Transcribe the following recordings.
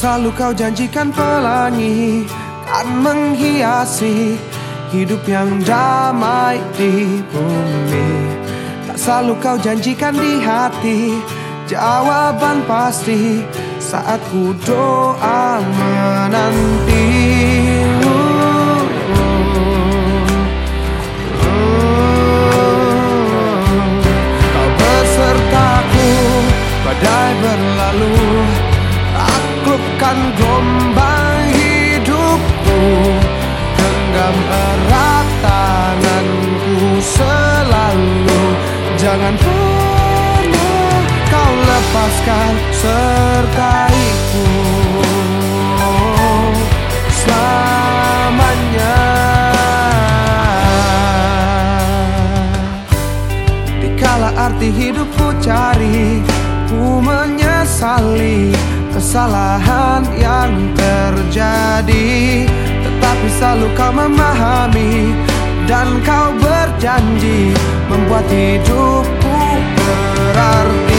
selalu kau janjikan pelangi Kan menghiasi hidup yang damai di bumi. Tak selalu kau janjikan di hati Jawaban pasti saat ku doa menantimu Taklukkan gelombang hidupku Genggam erat tanganku selalu. Jangan pernah kau lepaskan sertaiku. Selamanya. Dikala arti hidupku cari Ku menyesali kesalahan yang terjadi. Tetapi selalu kau memahami Dan kau berjanji Membuat hidupku berarti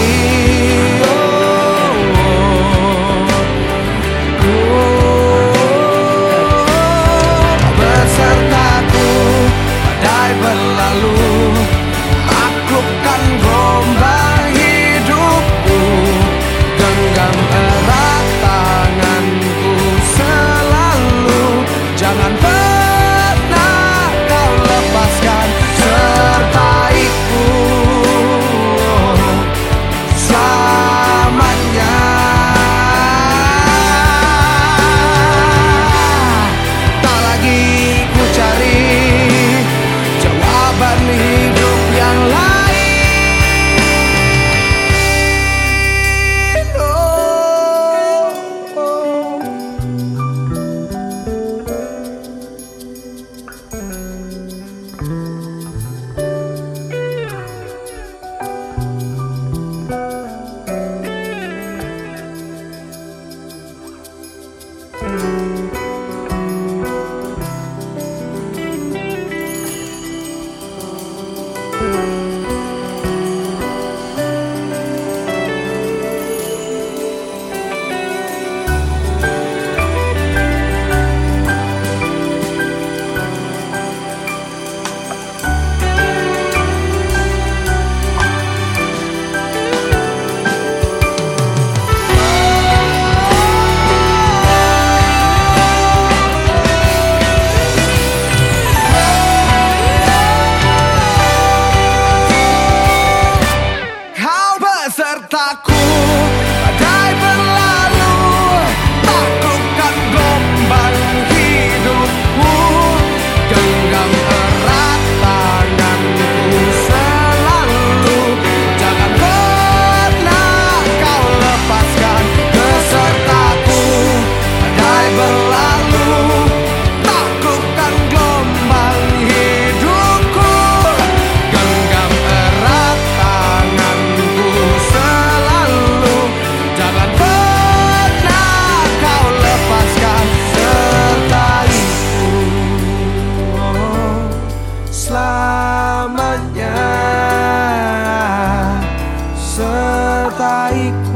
Like.